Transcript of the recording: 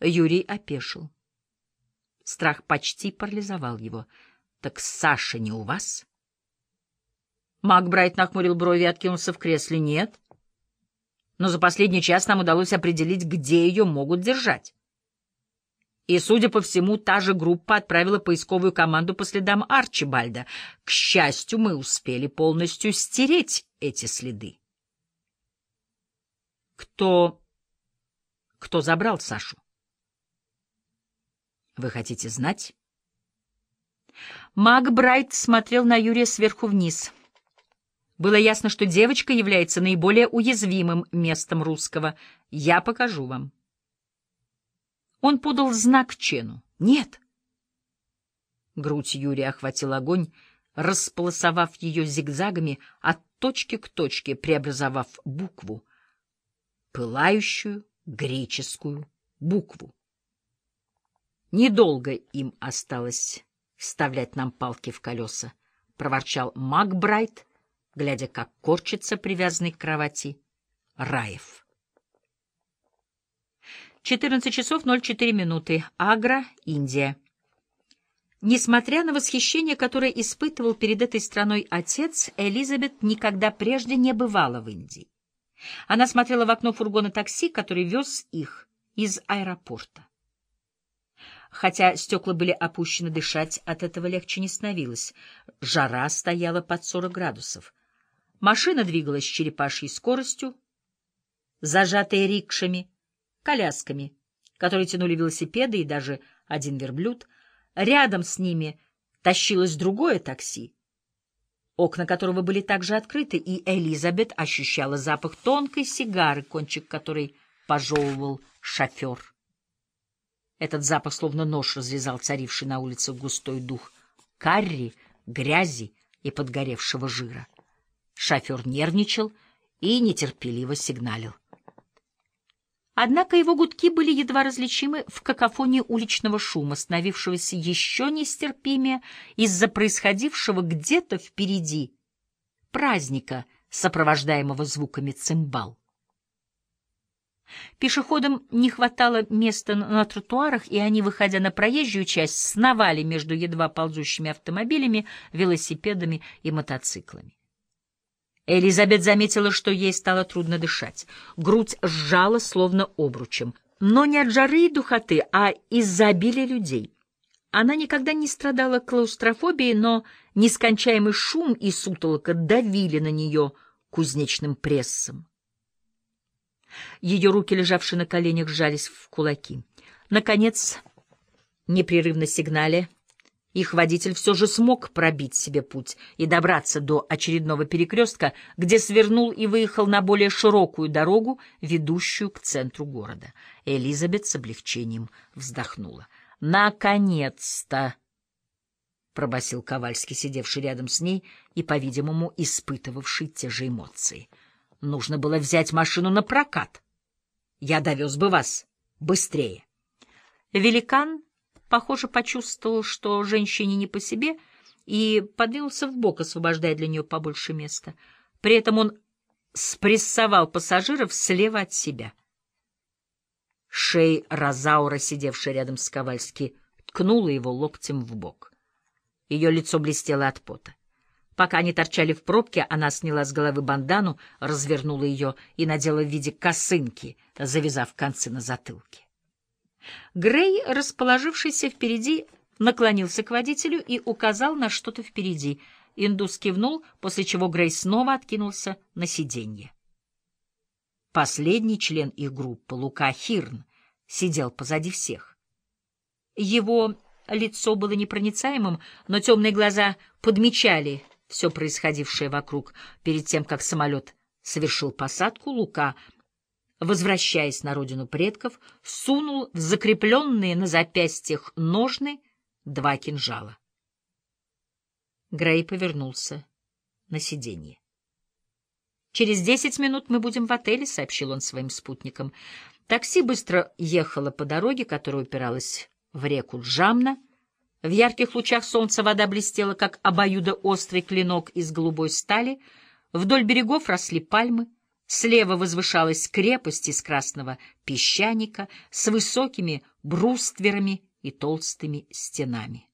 Юрий опешил. Страх почти парализовал его. — Так Саша не у вас? Макбрайт нахмурил брови и откинулся в кресле. — Нет. Но за последний час нам удалось определить, где ее могут держать. И, судя по всему, та же группа отправила поисковую команду по следам Арчибальда. К счастью, мы успели полностью стереть эти следы. Кто... кто забрал Сашу? Вы хотите знать? Макбрайт смотрел на Юрия сверху вниз. Было ясно, что девочка является наиболее уязвимым местом русского. Я покажу вам. Он подал знак Чену. «Нет!» Грудь Юрия охватил огонь, располосовав ее зигзагами от точки к точке, преобразовав букву, пылающую греческую букву. Недолго им осталось вставлять нам палки в колеса, — проворчал Макбрайт, глядя, как корчится привязанный к кровати Раев. 14 часов 04 минуты. Агра, Индия. Несмотря на восхищение, которое испытывал перед этой страной отец, Элизабет никогда прежде не бывала в Индии. Она смотрела в окно фургона такси, который вез их из аэропорта. Хотя стекла были опущены, дышать от этого легче не становилось. Жара стояла под 40 градусов. Машина двигалась черепашьей скоростью, зажатая рикшами, колясками, которые тянули велосипеды и даже один верблюд. Рядом с ними тащилось другое такси, окна которого были также открыты, и Элизабет ощущала запах тонкой сигары, кончик которой пожевывал шофер. Этот запах словно нож разрезал царивший на улице густой дух карри, грязи и подгоревшего жира. Шофер нервничал и нетерпеливо сигналил. Однако его гудки были едва различимы в какофонии уличного шума, становившегося еще нестерпимее из-за происходившего где-то впереди праздника, сопровождаемого звуками цимбал. Пешеходам не хватало места на тротуарах, и они, выходя на проезжую часть, сновали между едва ползущими автомобилями, велосипедами и мотоциклами. Элизабет заметила, что ей стало трудно дышать. Грудь сжала, словно обручем. Но не от жары и духоты, а из-за обилия людей. Она никогда не страдала клаустрофобией, но нескончаемый шум и сутолока давили на нее кузнечным прессом. Ее руки, лежавшие на коленях, сжались в кулаки. Наконец, непрерывно сигнале, их водитель все же смог пробить себе путь и добраться до очередного перекрестка, где свернул и выехал на более широкую дорогу, ведущую к центру города. Элизабет с облегчением вздохнула. «Наконец-то!» — пробасил Ковальский, сидевший рядом с ней и, по-видимому, испытывавший те же эмоции. «Нужно было взять машину на прокат. Я довез бы вас быстрее». Великан похоже, почувствовал, что женщине не по себе, и подвинулся в бок, освобождая для нее побольше места. При этом он спрессовал пассажиров слева от себя. Шей Розаура, сидевшая рядом с Ковальски, ткнула его локтем в бок. Ее лицо блестело от пота. Пока они торчали в пробке, она сняла с головы бандану, развернула ее и надела в виде косынки, завязав концы на затылке. Грей, расположившийся впереди, наклонился к водителю и указал на что-то впереди. Индус кивнул, после чего Грей снова откинулся на сиденье. Последний член их группы, Лука Хирн, сидел позади всех. Его лицо было непроницаемым, но темные глаза подмечали все происходившее вокруг. Перед тем, как самолет совершил посадку, Лука возвращаясь на родину предков, сунул в закрепленные на запястьях ножны два кинжала. Грей повернулся на сиденье. «Через десять минут мы будем в отеле», — сообщил он своим спутникам. Такси быстро ехало по дороге, которая упиралась в реку Джамна. В ярких лучах солнца вода блестела, как обоюдоострый клинок из голубой стали. Вдоль берегов росли пальмы. Слева возвышалась крепость из красного песчаника с высокими брустверами и толстыми стенами.